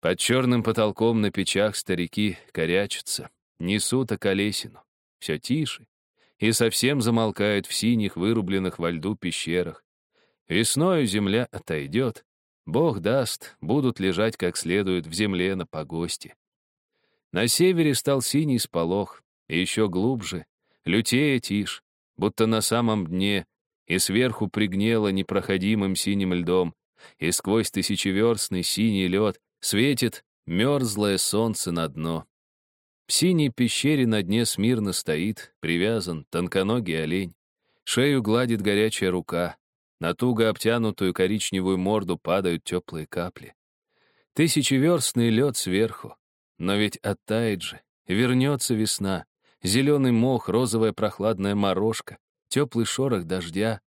Под черным потолком на печах старики корячатся, несут околесину. Все тише. И совсем замолкают в синих, вырубленных во льду пещерах. Весною земля отойдет. Бог даст, будут лежать как следует в земле на погосте. На севере стал синий сполох, и еще глубже, лютее тишь, будто на самом дне, и сверху пригнело непроходимым синим льдом, и сквозь тысячеверстный синий лед Светит мерзлое солнце на дно. В синей пещере на дне смирно стоит, привязан, тонконогий олень. Шею гладит горячая рука. На туго обтянутую коричневую морду падают теплые капли. Тысячеверстный лед сверху. Но ведь оттает же, вернется весна. Зеленый мох, розовая прохладная морожка, теплый шорох дождя.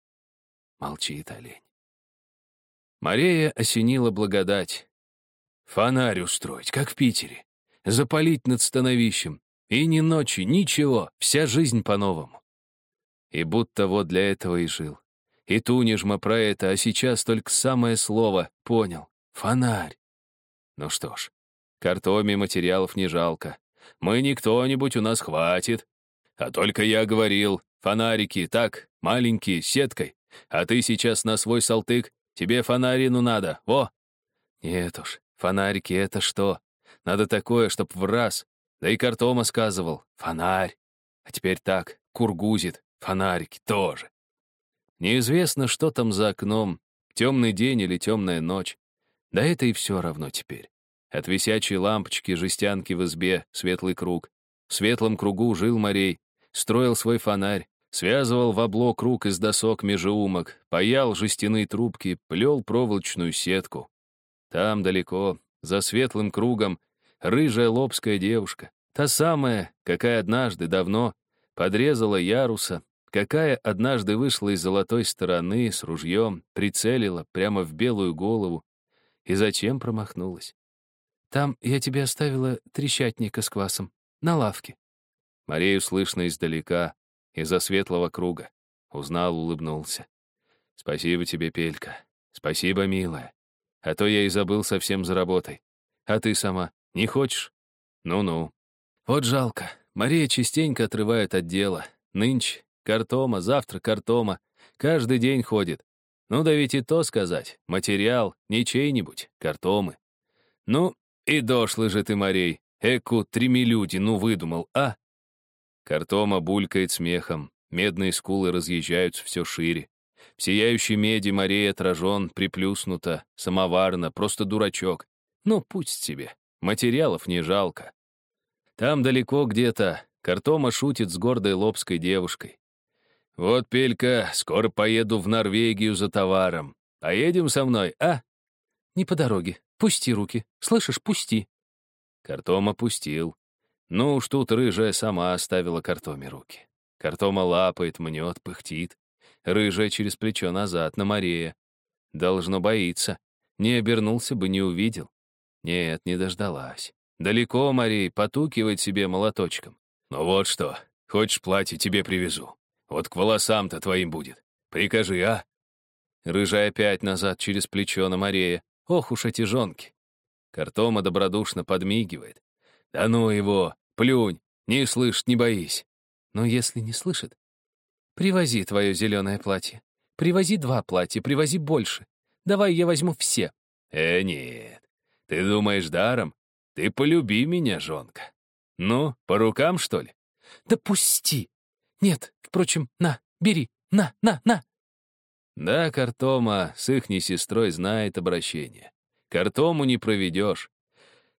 Молчит олень. Мария осенила благодать. Фонарь устроить, как в Питере. Запалить над становищем. И ни ночи, ничего, вся жизнь по-новому. И будто вот для этого и жил. И тунежма про это, а сейчас только самое слово понял. Фонарь. Ну что ж, картоме материалов не жалко. Мы не кто-нибудь, у нас хватит. А только я говорил, фонарики, так, маленькие, сеткой. А ты сейчас на свой салтык, тебе фонарину надо, во. Нет уж, Фонарики — это что? Надо такое, чтоб в раз. Да и Картома сказывал. Фонарь. А теперь так, кургузит. Фонарики тоже. Неизвестно, что там за окном. Темный день или темная ночь. Да это и все равно теперь. От висячей лампочки, жестянки в избе, светлый круг. В светлом кругу жил Морей, строил свой фонарь, связывал в обло круг из досок межеумок, паял жестяные трубки, плел проволочную сетку. Там далеко, за светлым кругом, рыжая лобская девушка, та самая, какая однажды давно подрезала яруса, какая однажды вышла из золотой стороны с ружьем, прицелила прямо в белую голову. И зачем промахнулась? «Там я тебе оставила трещатника с квасом, на лавке». Марию слышно издалека, из-за светлого круга. Узнал, улыбнулся. «Спасибо тебе, Пелька. Спасибо, милая. А то я и забыл совсем за работой. А ты сама не хочешь? Ну-ну. Вот жалко. Мария частенько отрывает от дела. Нынче картома, завтра картома. Каждый день ходит. Ну да ведь и то сказать. Материал не чей-нибудь, картомы. Ну, и дошлый же ты, Марей. Эку тремилюди, ну выдумал, а? Картома булькает смехом. Медные скулы разъезжаются все шире. В сияющей меди морей отражен, приплюснуто, самоварно, просто дурачок. Ну, пусть себе. Материалов не жалко. Там далеко где-то Картома шутит с гордой лобской девушкой. «Вот, Пелька, скоро поеду в Норвегию за товаром. Поедем со мной, а?» «Не по дороге. Пусти руки. Слышишь, пусти». Картома пустил. Ну уж тут рыжая сама оставила Картоме руки. Картома лапает, мнет, пыхтит. Рыжая через плечо назад, на Мария. Должно боиться. Не обернулся бы, не увидел. Нет, не дождалась. Далеко, Марей, потукивает себе молоточком. Ну вот что, хочешь платье тебе привезу. Вот к волосам-то твоим будет. Прикажи, а? Рыжая опять назад через плечо на Мария. Ох уж эти жонки. Картома добродушно подмигивает. Да ну его, плюнь, не слышит, не боись. Но если не слышит, Привози твое зеленое платье. Привози два платья, привози больше. Давай я возьму все. Э, нет. Ты думаешь даром? Ты полюби меня, жонка. Ну, по рукам, что ли? Да пусти. Нет, впрочем, на, бери, на, на, на. Да, Картома с ихней сестрой знает обращение. Картому не проведешь.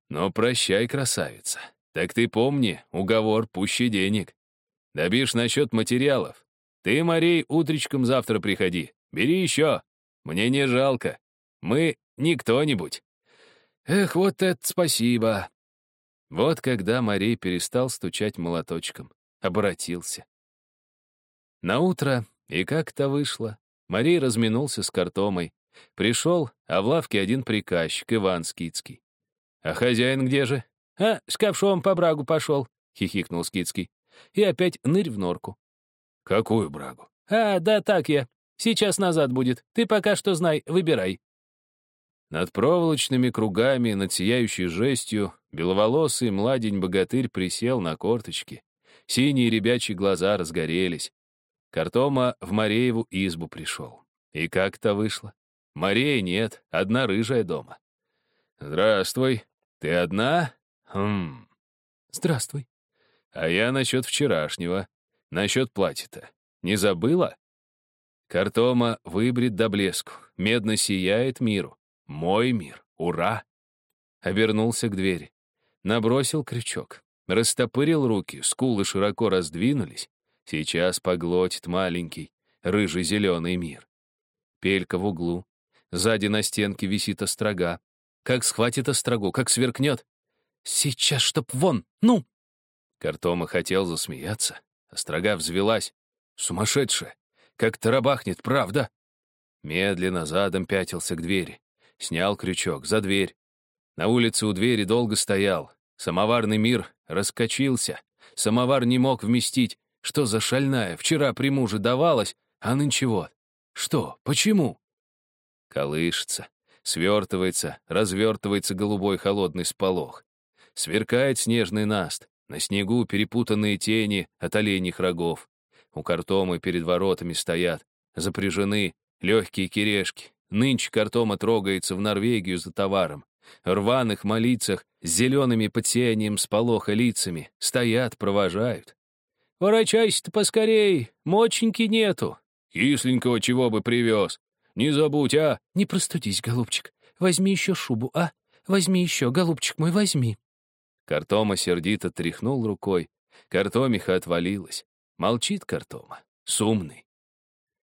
Но прощай, красавица. Так ты помни, уговор пуще денег. Добишь насчет материалов, ты, Марей, утречком завтра приходи. Бери еще. Мне не жалко. Мы не кто-нибудь. Эх, вот это спасибо. Вот когда Марей перестал стучать молоточком, обратился. На утро, и как-то вышло, Марей разминулся с картомой. Пришел, а в лавке один приказчик, Иван Скицкий. «А хозяин где же?» «А, с ковшом по брагу пошел», — хихикнул Скицкий. И опять нырь в норку. «Какую брагу?» «А, да так я. Сейчас назад будет. Ты пока что знай, выбирай». Над проволочными кругами, над сияющей жестью, беловолосый младень-богатырь присел на корточки. Синие ребячьи глаза разгорелись. Картома в Марееву избу пришел. И как-то вышло. Марии нет, одна рыжая дома. «Здравствуй. Ты одна? Хм. Здравствуй. А я насчет вчерашнего. Насчет платья-то. Не забыла?» Картома выбрит до блеску, медно сияет миру. Мой мир. Ура! Обернулся к двери. Набросил крючок. Растопырил руки, скулы широко раздвинулись. Сейчас поглотит маленький, рыжий-зеленый мир. Пелька в углу. Сзади на стенке висит острога. Как схватит острогу, как сверкнет. Сейчас, чтоб вон, ну! Картома хотел засмеяться. Острога взвелась. Сумасшедшая! Как тарабахнет, правда? Медленно задом пятился к двери. Снял крючок, за дверь. На улице у двери долго стоял. Самоварный мир раскочился. Самовар не мог вместить. Что за шальная? Вчера при муже давалась, а нынче вот. Что? Почему? Колышется, свертывается, развертывается голубой холодный сполох. Сверкает снежный наст. На снегу перепутанные тени от оленьих рогов. У картомы перед воротами стоят. Запряжены легкие кирешки, Нынче картома трогается в Норвегию за товаром. Рваных молицах с зелеными под сиянием сполоха лицами стоят, провожают. «Ворочайся-то поскорей, моченьки нету». «Кисленького чего бы привез? Не забудь, а?» «Не простудись, голубчик. Возьми еще шубу, а? Возьми еще, голубчик мой, возьми». Картома сердито тряхнул рукой. Картомиха отвалилась. Молчит картома. Сумный.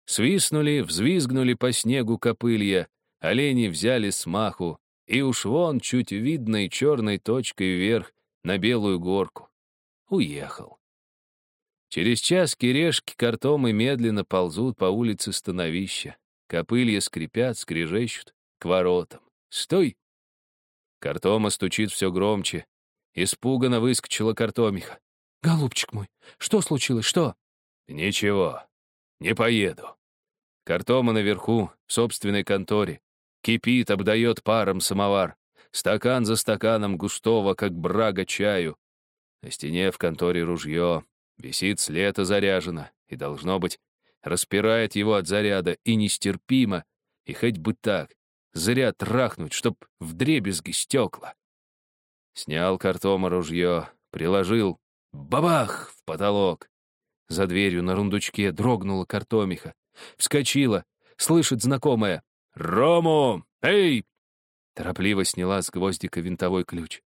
Свистнули, взвизгнули по снегу копылья, олени взяли смаху, и уж вон чуть видной черной точкой вверх на белую горку. Уехал. Через час кирешки картомы медленно ползут по улице становища. Копылья скрипят, скрежещут к воротам. «Стой!» Картома стучит все громче. Испуганно выскочила картомиха. «Голубчик мой, что случилось, что?» «Ничего, не поеду. Картома наверху, в собственной конторе. Кипит, обдает паром самовар. Стакан за стаканом густого, как брага, чаю. На стене в конторе ружье. Висит след заряжено. И, должно быть, распирает его от заряда. И нестерпимо. И хоть бы так. Зря трахнуть, чтоб в дребезги стекла. Снял картома ружье, приложил. Бабах! В потолок. За дверью на рундучке дрогнула картомиха. Вскочила, слышит знакомое. «Рому! Эй!» Торопливо сняла с гвоздика винтовой ключ.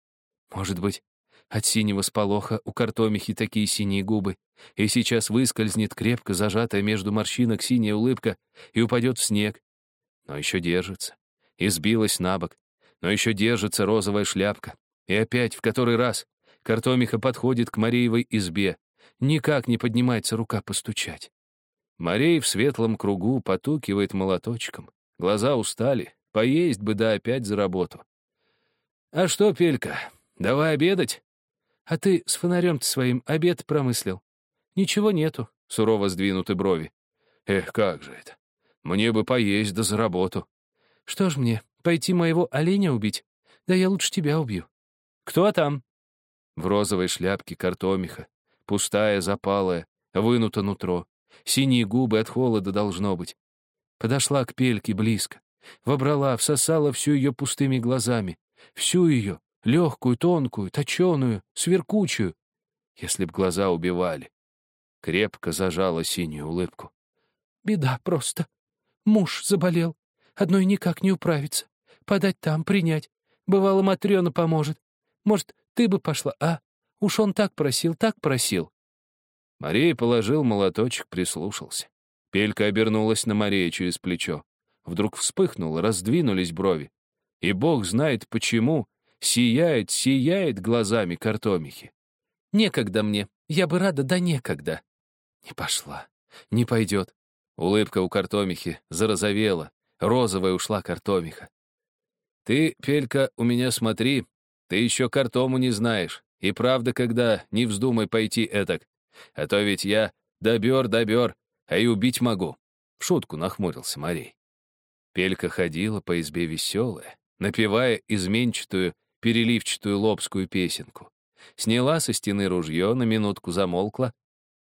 Может быть, от синего сполоха у картомихи такие синие губы, и сейчас выскользнет крепко зажатая между морщинок синяя улыбка и упадет в снег. Но еще держится. И сбилась на бок. Но еще держится розовая шляпка. И опять, в который раз, картомиха подходит к Мариевой избе. Никак не поднимается рука постучать. Марей в светлом кругу потукивает молоточком. Глаза устали, поесть бы да опять за работу. «А что, Пелька, давай обедать?» «А ты с фонарем-то своим обед промыслил?» «Ничего нету», — сурово сдвинуты брови. «Эх, как же это! Мне бы поесть да за работу». «Что ж мне, пойти моего оленя убить? Да я лучше тебя убью». «Кто там?» В розовой шляпке картомиха, пустая, запалая, вынуто нутро. Синие губы от холода должно быть. Подошла к пельке близко. Вобрала, всосала всю ее пустыми глазами. Всю ее, легкую, тонкую, точеную, сверкучую. Если б глаза убивали. Крепко зажала синюю улыбку. Беда просто. Муж заболел. Одной никак не управиться. Подать там, принять. Бывало, Матрена поможет. Может, ты бы пошла, а? Уж он так просил, так просил. Мария положил молоточек, прислушался. Пелька обернулась на Мария через плечо. Вдруг вспыхнуло, раздвинулись брови. И бог знает почему, сияет, сияет глазами картомихи. «Некогда мне. Я бы рада, да некогда». Не пошла. Не пойдет. Улыбка у картомихи зарозовела. Розовая ушла картомиха. «Ты, Пелька, у меня смотри. Ты еще картому не знаешь. И правда, когда не вздумай пойти этак. А то ведь я добер-добер, а и убить могу. В шутку нахмурился Марей. Пелька ходила по избе веселая, напевая изменчатую, переливчатую лобскую песенку. Сняла со стены ружье, на минутку замолкла.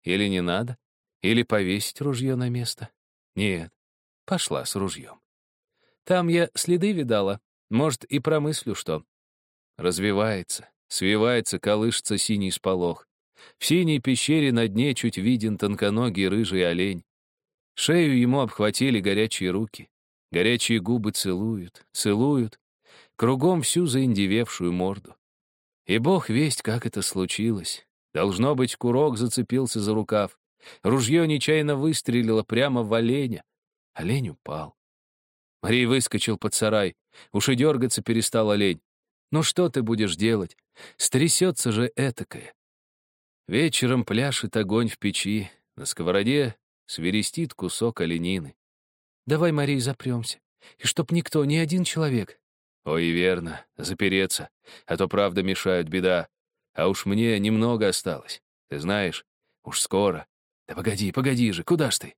Или не надо? Или повесить ружье на место? Нет, пошла с ружьем. Там я следы видала, может, и промыслю что. Развивается, свивается, колышется синий сполох. В синей пещере на дне чуть виден тонконогий рыжий олень. Шею ему обхватили горячие руки. Горячие губы целуют, целуют. Кругом всю заиндевевшую морду. И бог весть, как это случилось. Должно быть, курок зацепился за рукав. Ружье нечаянно выстрелило прямо в оленя. Олень упал. Марий выскочил под сарай. Уж и дергаться перестал олень. Ну что ты будешь делать? Стрясется же этакое. Вечером пляшет огонь в печи. На сковороде свирестит кусок оленины. Давай, Марий, запремся. И чтоб никто, ни один человек. Ой, верно, запереться. А то, правда, мешают беда. А уж мне немного осталось. Ты знаешь, уж скоро. Да погоди, погоди же, куда ж ты?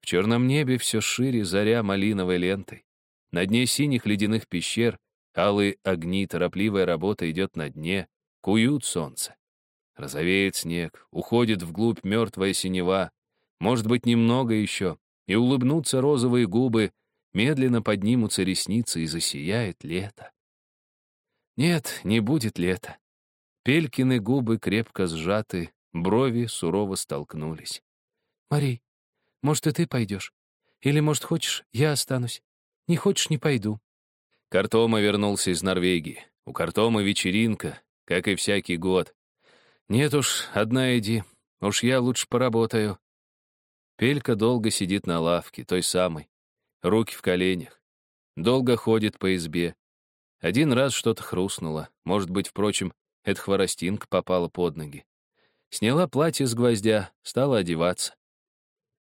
В черном небе все шире заря малиновой лентой. На дне синих ледяных пещер алые огни, торопливая работа идет на дне, куют солнце. Розовеет снег, уходит вглубь мертвая синева, может быть, немного еще, и улыбнутся розовые губы, медленно поднимутся ресницы и засияет лето. Нет, не будет лета. Пелькины губы крепко сжаты, брови сурово столкнулись. «Марий, может, и ты пойдешь? Или, может, хочешь, я останусь? Не хочешь, не пойду». Картома вернулся из Норвегии. У Картома вечеринка, как и всякий год. Нет уж, одна иди. Уж я лучше поработаю. Пелька долго сидит на лавке, той самой. Руки в коленях. Долго ходит по избе. Один раз что-то хрустнуло. Может быть, впрочем, эта хворостинка попала под ноги. Сняла платье с гвоздя, стала одеваться.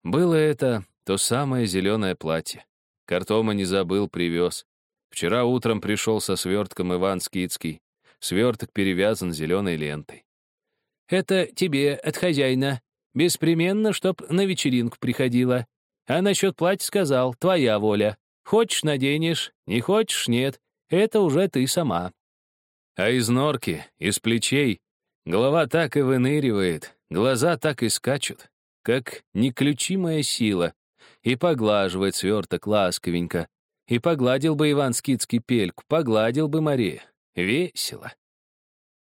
Было это то самое зеленое платье. Картома не забыл, привез. Вчера утром пришел со свертком Иван Скидский. Сверток перевязан зеленой лентой. «Это тебе от хозяина. Беспременно, чтоб на вечеринку приходила. А насчет платья сказал, твоя воля. Хочешь — наденешь, не хочешь — нет. Это уже ты сама. А из норки, из плечей, голова так и выныривает, глаза так и скачут, как неключимая сила, и поглаживает сверток ласковенько. И погладил бы Иван Скидский пельку, погладил бы Мария. Весело.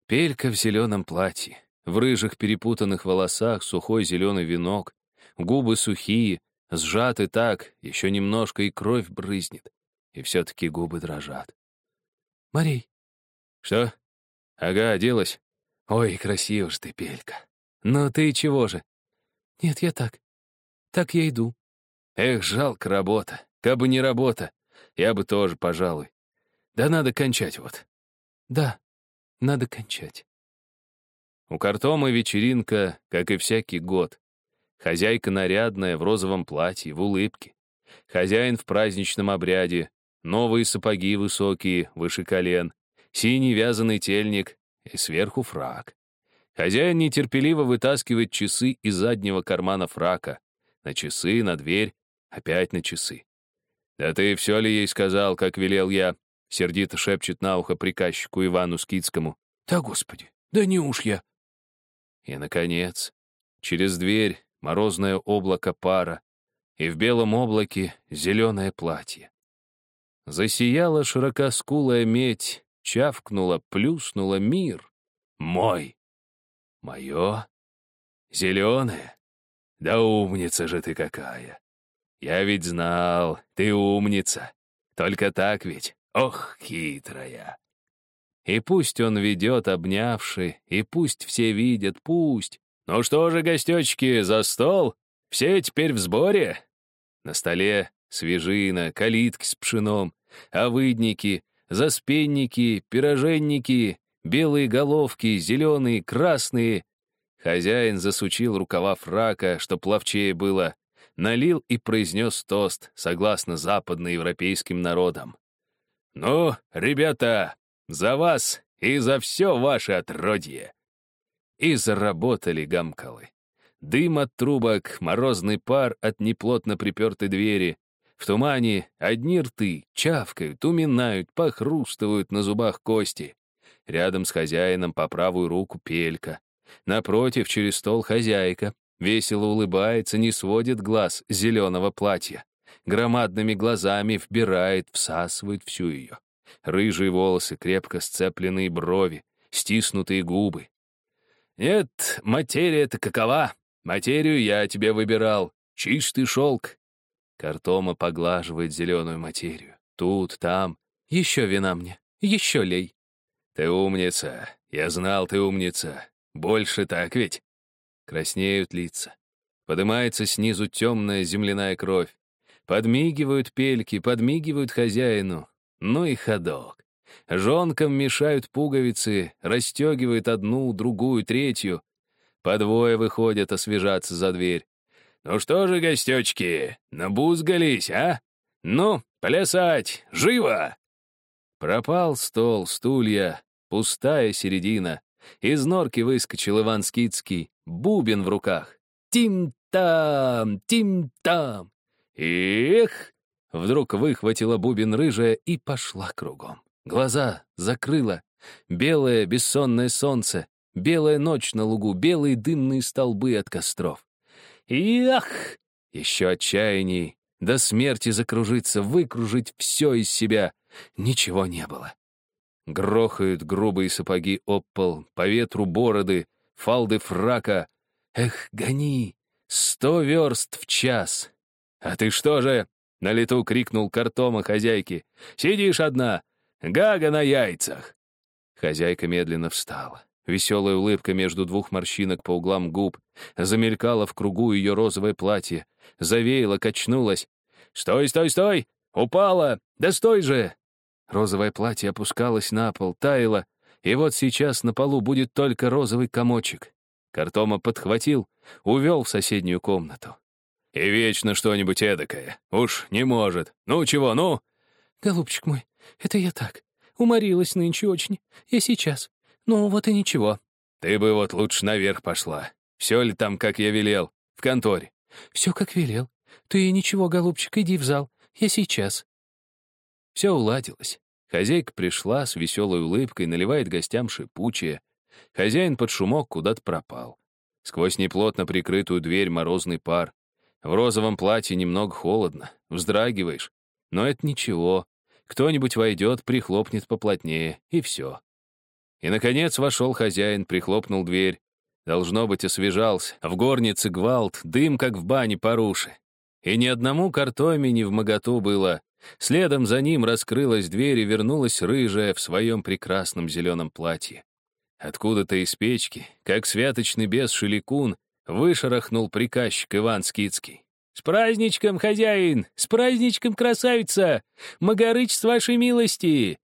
Пелька в зеленом платье. В рыжих перепутанных волосах сухой зеленый венок, губы сухие, сжаты так, еще немножко и кровь брызнет, и все-таки губы дрожат. «Марей!» «Что? Ага, оделась. Ой, красиво ж ты, Пелька. Ну ты чего же?» «Нет, я так. Так я иду». «Эх, жалко работа. Кабы не работа, я бы тоже, пожалуй. Да надо кончать вот». «Да, надо кончать». У Картома вечеринка, как и всякий год. Хозяйка нарядная, в розовом платье, в улыбке. Хозяин в праздничном обряде, новые сапоги высокие, выше колен, синий вязаный тельник и сверху фрак. Хозяин нетерпеливо вытаскивает часы из заднего кармана фрака. На часы, на дверь, опять на часы. «Да ты все ли ей сказал, как велел я?» Сердито шепчет на ухо приказчику Ивану Скидскому. «Да, господи, да не уж я!» И, наконец, через дверь морозное облако пара, и в белом облаке зеленое платье. Засияла широкоскулая медь, чавкнула, плюснула мир. Мой. Мое? Зеленое? Да умница же ты какая. Я ведь знал, ты умница. Только так ведь. Ох, хитрая. И пусть он ведет, обнявший, и пусть все видят, пусть. Ну что же, гостечки, за стол? Все теперь в сборе? На столе свежина, калитки с пшеном, овыдники, заспенники, пироженники, белые головки, зеленые, красные. Хозяин засучил рукава фрака, чтоб ловчее было, налил и произнес тост, согласно западноевропейским народам. «Ну, ребята, за вас и за все ваше отродье!» И заработали гамкалы. Дым от трубок, морозный пар от неплотно припертой двери. В тумане одни рты чавкают, уминают, похрустывают на зубах кости. Рядом с хозяином по правую руку пелька. Напротив, через стол хозяйка. Весело улыбается, не сводит глаз зеленого платья. Громадными глазами вбирает, всасывает всю ее. Рыжие волосы, крепко сцепленные брови, стиснутые губы. «Нет, материя-то какова? Материю я тебе выбирал. Чистый шелк». Картома поглаживает зеленую материю. Тут, там. Еще вина мне. Еще лей. «Ты умница. Я знал, ты умница. Больше так ведь?» Краснеют лица. Поднимается снизу темная земляная кровь. Подмигивают пельки, подмигивают хозяину. Ну и ходок. Жонкам мешают пуговицы, расстегивают одну, другую, третью. По двое выходят освежаться за дверь. «Ну что же, гостечки, набузгались, а? Ну, плясать, живо!» Пропал стол, стулья, пустая середина. Из норки выскочил Иван Скидский, бубен в руках. «Тим-там! Тим-там!» «Эх!» Вдруг выхватила бубен рыжая и пошла кругом. Глаза закрыла. Белое бессонное солнце, белая ночь на лугу, белые дымные столбы от костров. «Ях!» Еще отчаянней. До смерти закружиться, выкружить все из себя. Ничего не было. Грохают грубые сапоги об по ветру бороды, фалды фрака. Эх, гони! Сто верст в час. А ты что же? На лету крикнул картома хозяйки. Сидишь одна, гага на яйцах. Хозяйка медленно встала. Веселая улыбка между двух морщинок по углам губ. Замелькала в кругу ее розовое платье. Завеяла, качнулась. «Стой, стой, стой! Упала! Да стой же!» Розовое платье опускалось на пол, таяло, и вот сейчас на полу будет только розовый комочек. Картома подхватил, увел в соседнюю комнату. «И вечно что-нибудь эдакое. Уж не может. Ну чего, ну?» «Голубчик мой, это я так. Уморилась нынче очень. Я сейчас. Ну вот и ничего». «Ты бы вот лучше наверх пошла. Все ли там, как я велел? В конторе?» «Все, как велел. Ты ничего, голубчик, иди в зал. Я сейчас». Все уладилось. Хозяйка пришла с веселой улыбкой, наливает гостям шипучее. Хозяин под шумок куда-то пропал. Сквозь неплотно прикрытую дверь морозный пар. В розовом платье немного холодно, вздрагиваешь. Но это ничего. Кто-нибудь войдет, прихлопнет поплотнее, и все. И, наконец, вошел хозяин, прихлопнул дверь. Должно быть, освежался. В горнице гвалт, дым, как в бане по руши. И ни одному картоме ни в моготу было. Следом за ним раскрылась дверь и вернулась рыжая в своем прекрасном зеленом платье. Откуда-то из печки, как святочный бес Шеликун, вышарахнул приказчик Иван Скидский. «С праздничком, хозяин! С праздничком, красавица! Магарыч с вашей милости!»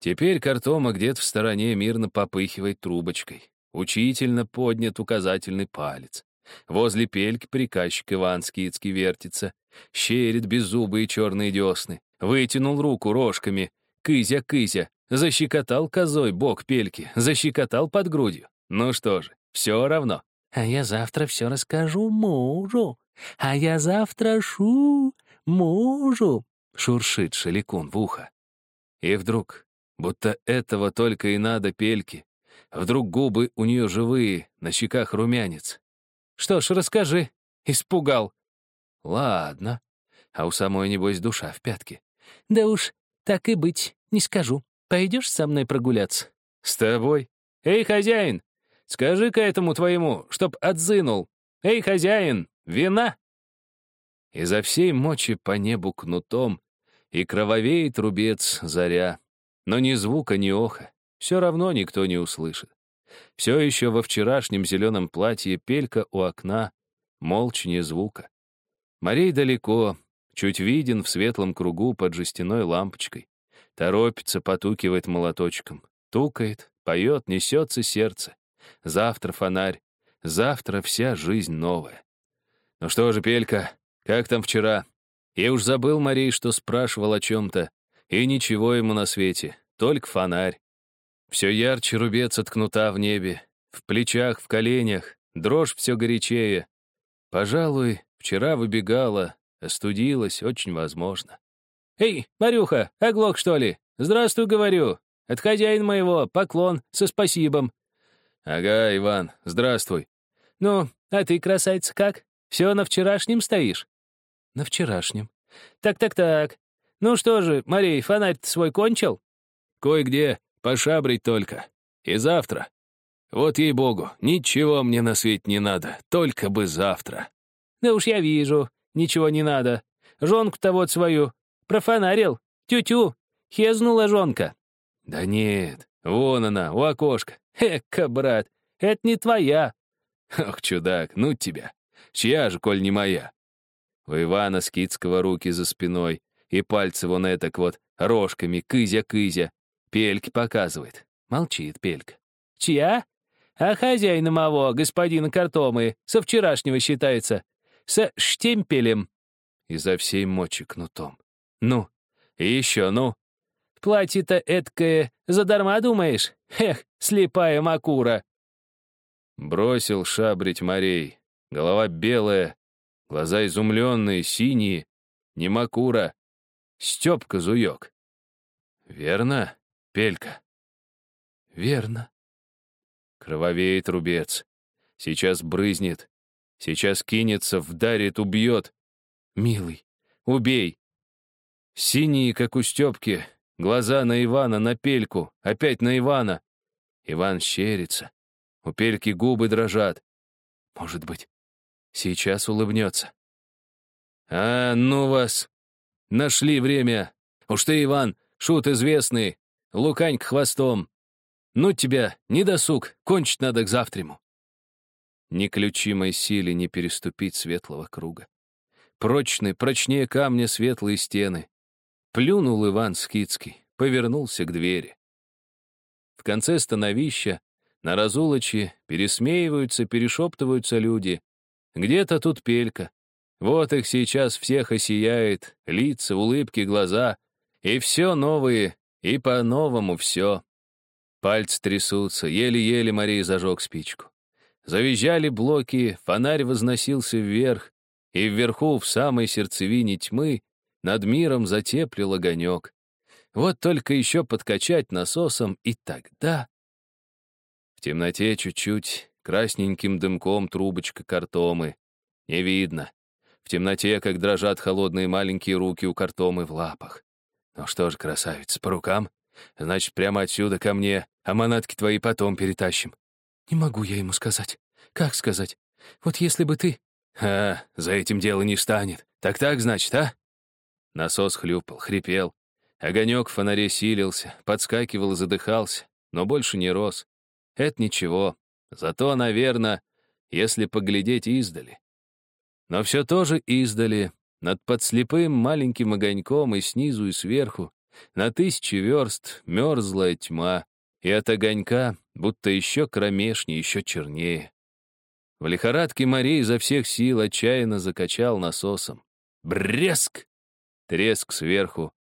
Теперь картома где-то в стороне мирно попыхивает трубочкой. Учительно поднят указательный палец. Возле пельки приказчик Иван Скидский вертится, щерит беззубые черные десны, вытянул руку рожками, кызя-кызя, защекотал козой бок пельки, защекотал под грудью. Ну что же, все равно. А я завтра все расскажу мужу, а я завтра шу мужу, шуршит шеликун в ухо. И вдруг, будто этого только и надо пельки, вдруг губы у нее живые, на щеках румянец, что ж, расскажи. Испугал. Ладно. А у самой, небось, душа в пятке. Да уж, так и быть, не скажу. Пойдешь со мной прогуляться? С тобой? Эй, хозяин, скажи-ка этому твоему, чтоб отзынул. Эй, хозяин, вина? Изо всей мочи по небу кнутом, и кровавеет рубец заря. Но ни звука, ни оха, все равно никто не услышит. Все еще во вчерашнем зеленом платье пелька у окна, молча не звука. Морей далеко, чуть виден в светлом кругу под жестяной лампочкой. Торопится, потукивает молоточком. Тукает, поет, несется сердце. Завтра фонарь, завтра вся жизнь новая. Ну что же, Пелька, как там вчера? Я уж забыл, Марей, что спрашивал о чем-то. И ничего ему на свете, только фонарь. Все ярче рубец от кнута в небе, в плечах, в коленях, дрожь все горячее. Пожалуй, вчера выбегала, Остудилась, очень возможно. «Эй, Марюха, оглох, что ли? Здравствуй, говорю. От хозяина моего поклон со спасибом». «Ага, Иван, здравствуй». «Ну, а ты, красавица, как? Все на вчерашнем стоишь?» «На вчерашнем». «Так-так-так. Ну что же, Марей, фонарь свой кончил?» «Кое-где пошабрить только. И завтра. Вот ей-богу, ничего мне на свете не надо, только бы завтра». «Да уж я вижу, ничего не надо. Жонку-то вот свою профонарил. Тю-тю, хезнула жонка». «Да нет, вон она, у окошка. Эка, брат, это не твоя». «Ох, чудак, ну тебя. Чья же, коль не моя?» У Ивана Скидского руки за спиной, и пальцы вон этак вот рожками, кызя-кызя. Пельки показывает. Молчит Пелька. «Чья?» «А хозяина моего, господина Картомы, со вчерашнего считается. Со штемпелем». Изо всей мочи кнутом. «Ну, и еще, ну». «Платье-то эткое задарма, думаешь? Эх, слепая макура». Бросил шабрить морей. Голова белая, глаза изумленные, синие. Не макура, Степка Зуёк. Верно, Пелька? Верно. Крововеет рубец. Сейчас брызнет. Сейчас кинется, вдарит, убьет. Милый, убей. Синие, как у Степки, глаза на Ивана, на Пельку, опять на Ивана. Иван щерится. У Пельки губы дрожат. Может быть, сейчас улыбнется. А, ну вас! Нашли время. Уж ты, Иван, шут известный, лукань к хвостом. Ну тебя, не досуг, кончить надо к завтраму. Ни ключимой силе не переступить светлого круга. Прочны, прочнее камня светлые стены. Плюнул Иван Скидский, повернулся к двери. В конце становища, на разулочи, пересмеиваются, перешептываются люди. Где-то тут пелька, вот их сейчас всех осияет, лица, улыбки, глаза. И все новые, и по-новому все. Пальцы трясутся, еле-еле Мария зажег спичку. Завизжали блоки, фонарь возносился вверх, и вверху, в самой сердцевине тьмы, над миром затеплил огонек. Вот только еще подкачать насосом, и тогда... В темноте чуть-чуть, красненьким дымком трубочка картомы. Не видно. В темноте, как дрожат холодные маленькие руки у картомы в лапах. Ну что ж, красавица, по рукам? Значит, прямо отсюда ко мне, а манатки твои потом перетащим. Не могу я ему сказать. Как сказать? Вот если бы ты... А, за этим дело не станет. Так так, значит, а? Насос хлюпал, хрипел. Огонек в фонаре силился, подскакивал и задыхался, но больше не рос. Это ничего. Зато, наверное, если поглядеть издали, но все тоже издали, над подслепым маленьким огоньком и снизу, и сверху, на тысячи верст мерзлая тьма, и от огонька будто еще кромешнее, еще чернее. В лихорадке Мария изо всех сил отчаянно закачал насосом. Бреск! Треск сверху.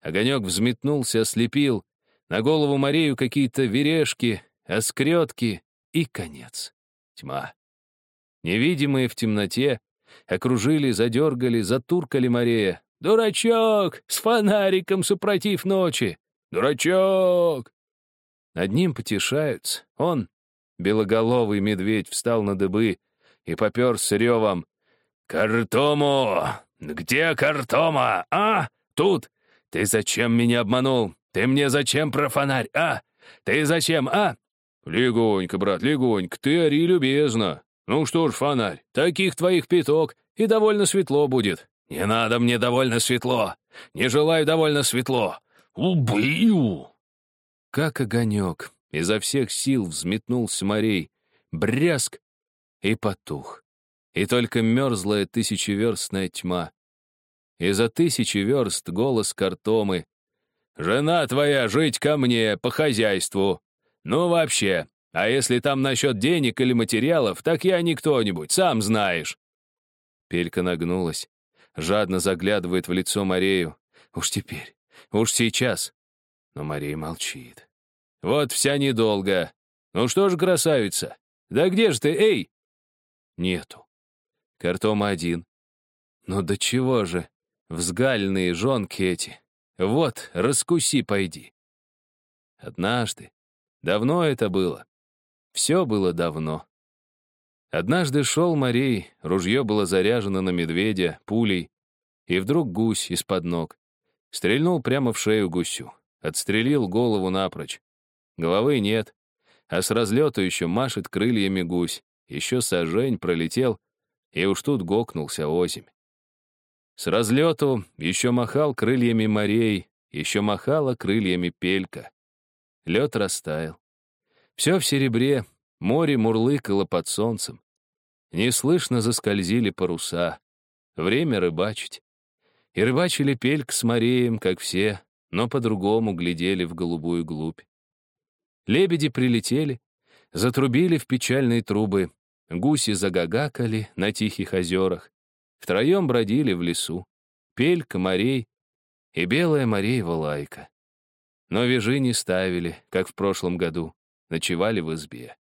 Огонек взметнулся, ослепил. На голову Марию какие-то верешки, оскретки и конец. Тьма. Невидимые в темноте, Окружили, задергали, затуркали Марея. «Дурачок! С фонариком супротив ночи! Дурачок!» Над ним потешаются. Он, белоголовый медведь, встал на дыбы и попер с ревом. «Картому! Где картома? А? Тут! Ты зачем меня обманул? Ты мне зачем про фонарь? А? Ты зачем? А?» «Легонько, брат, легонько, ты ори любезно. «Ну что ж, фонарь, таких твоих пяток, и довольно светло будет». «Не надо мне довольно светло! Не желаю довольно светло! Убью!» Как огонек, изо всех сил взметнулся морей, брязг и потух. И только мерзлая тысячеверстная тьма. И за тысячи верст голос картомы. «Жена твоя жить ко мне, по хозяйству. Ну, вообще, а если там насчет денег или материалов, так я не кто-нибудь, сам знаешь». Пелька нагнулась, жадно заглядывает в лицо Марею. Уж теперь, уж сейчас. Но Мария молчит. «Вот вся недолго. Ну что ж, красавица, да где же ты, эй?» Нету. Картома один. Ну до чего же? Взгальные жонки эти. Вот, раскуси, пойди. Однажды, давно это было. Все было давно. Однажды шел Марей, ружье было заряжено на медведя, пулей, и вдруг гусь из-под ног. Стрельнул прямо в шею гусю. Отстрелил голову напрочь. Головы нет, а с разлету еще машет крыльями гусь. Еще сожень пролетел, и уж тут гокнулся озимь. С разлету еще махал крыльями морей, еще махала крыльями пелька. Лед растаял. Все в серебре, море мурлыкало под солнцем. Неслышно заскользили паруса. Время рыбачить. И рыбачили пельк с мореем, как все, но по-другому глядели в голубую глубь. Лебеди прилетели, затрубили в печальные трубы, гуси загагакали на тихих озерах, втроем бродили в лесу, пелька, морей и белая мореева лайка. Но вяжи не ставили, как в прошлом году, ночевали в избе.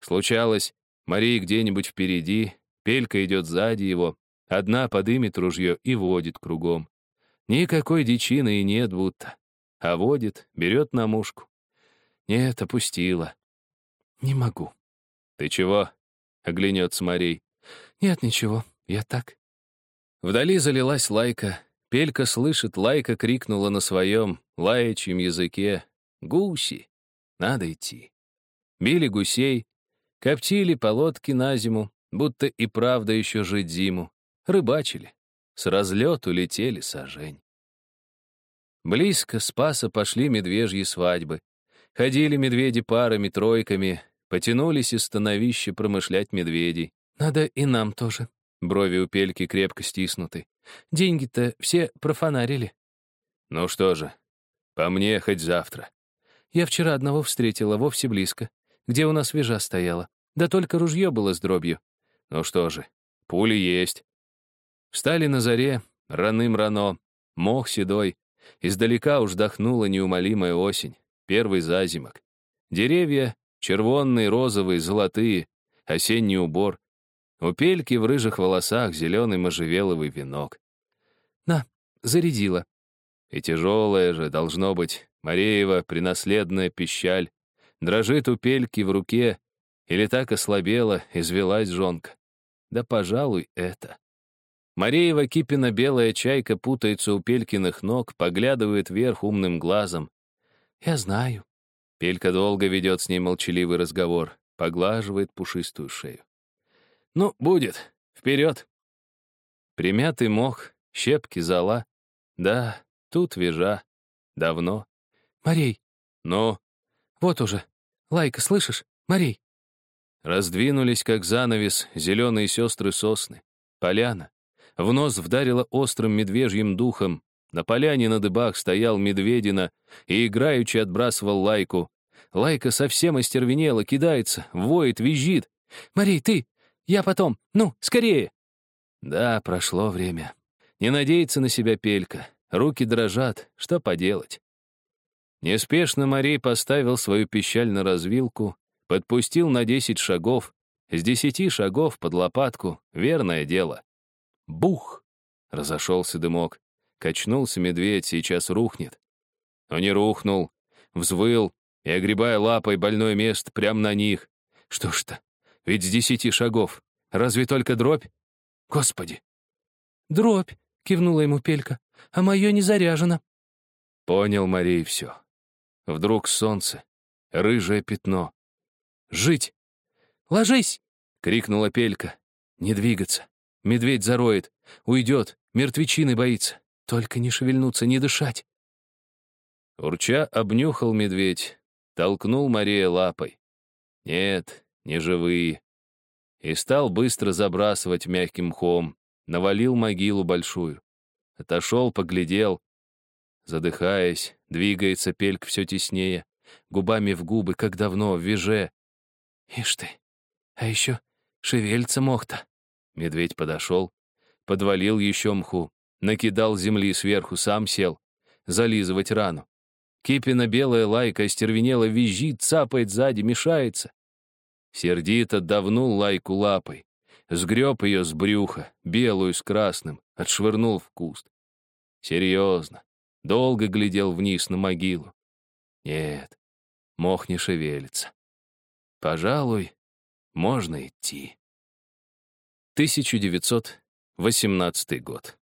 Случалось, Марей где-нибудь впереди, пелька идет сзади его, одна подымет ружье и водит кругом. Никакой дичины и нет будто. А водит, берет на мушку. Нет, опустила. Не могу. Ты чего? Оглянется Марей. Нет, ничего, я так. Вдали залилась лайка. Пелька слышит, лайка крикнула на своем лаячьем языке. Гуси! Надо идти. Били гусей, коптили полотки на зиму, будто и правда еще жить зиму. Рыбачили. С разлету летели сажень. Близко Спаса пошли медвежьи свадьбы. Ходили медведи парами, тройками, потянулись из становища промышлять медведей. Надо и нам тоже. Брови у пельки крепко стиснуты. Деньги-то все профанарили. Ну что же, по мне хоть завтра. Я вчера одного встретила вовсе близко, где у нас вежа стояла. Да только ружье было с дробью. Ну что же, пули есть. Встали на заре, раным рано, мох седой. Издалека уж дохнула неумолимая осень, первый зазимок. Деревья — червонные, розовые, золотые, осенний убор. У пельки в рыжих волосах зеленый можжевеловый венок. «На, зарядила». И тяжелая же, должно быть, Мареева принаследная пищаль. Дрожит у пельки в руке, или так ослабела, извелась жонка. Да, пожалуй, это. Мареева Кипина белая чайка путается у Пелькиных ног, поглядывает вверх умным глазом. «Я знаю». Пелька долго ведет с ней молчаливый разговор, поглаживает пушистую шею. «Ну, будет. Вперед!» Примятый мох, щепки зола. Да, тут вежа. Давно. «Марей!» «Ну?» «Вот уже. Лайка, слышишь? Марей!» Раздвинулись, как занавес, зеленые сестры сосны. Поляна. В нос вдарило острым медвежьим духом. На поляне на дыбах стоял медведина и играючи отбрасывал лайку. Лайка совсем остервенела, кидается, воет, визжит. «Марей, ты! Я потом! Ну, скорее!» Да, прошло время. Не надеется на себя пелька. Руки дрожат. Что поделать? Неспешно Марей поставил свою пищаль на развилку, подпустил на десять шагов. С десяти шагов под лопатку — верное дело. Бух! Разошелся дымок. Качнулся медведь, сейчас рухнет. Но не рухнул. Взвыл и, огребая лапой больное место, прямо на них. Что ж-то, ведь с десяти шагов. Разве только дробь? Господи! Дробь, кивнула ему Пелька, а мое не заряжено. Понял Марей все. Вдруг солнце, рыжее пятно. Жить! Ложись! крикнула Пелька. Не двигаться. Медведь зароет, уйдет, мертвечины боится. Только не шевельнуться, не дышать. Урча обнюхал медведь, толкнул Мария лапой. Нет, не живые. И стал быстро забрасывать мягким мхом, навалил могилу большую. Отошел, поглядел. Задыхаясь, двигается пельк все теснее, губами в губы, как давно, в веже. Ишь ты, а еще шевельца мох-то. Медведь подошел, подвалил еще мху, накидал земли сверху, сам сел, зализывать рану. Кипина белая лайка остервенела, визжит, цапает сзади, мешается. Сердито давнул лайку лапой. сгреб ее с брюха, белую с красным, отшвырнул в куст. Серьезно, долго глядел вниз на могилу. Нет, мох не шевелится. Пожалуй, можно идти. 1918 год.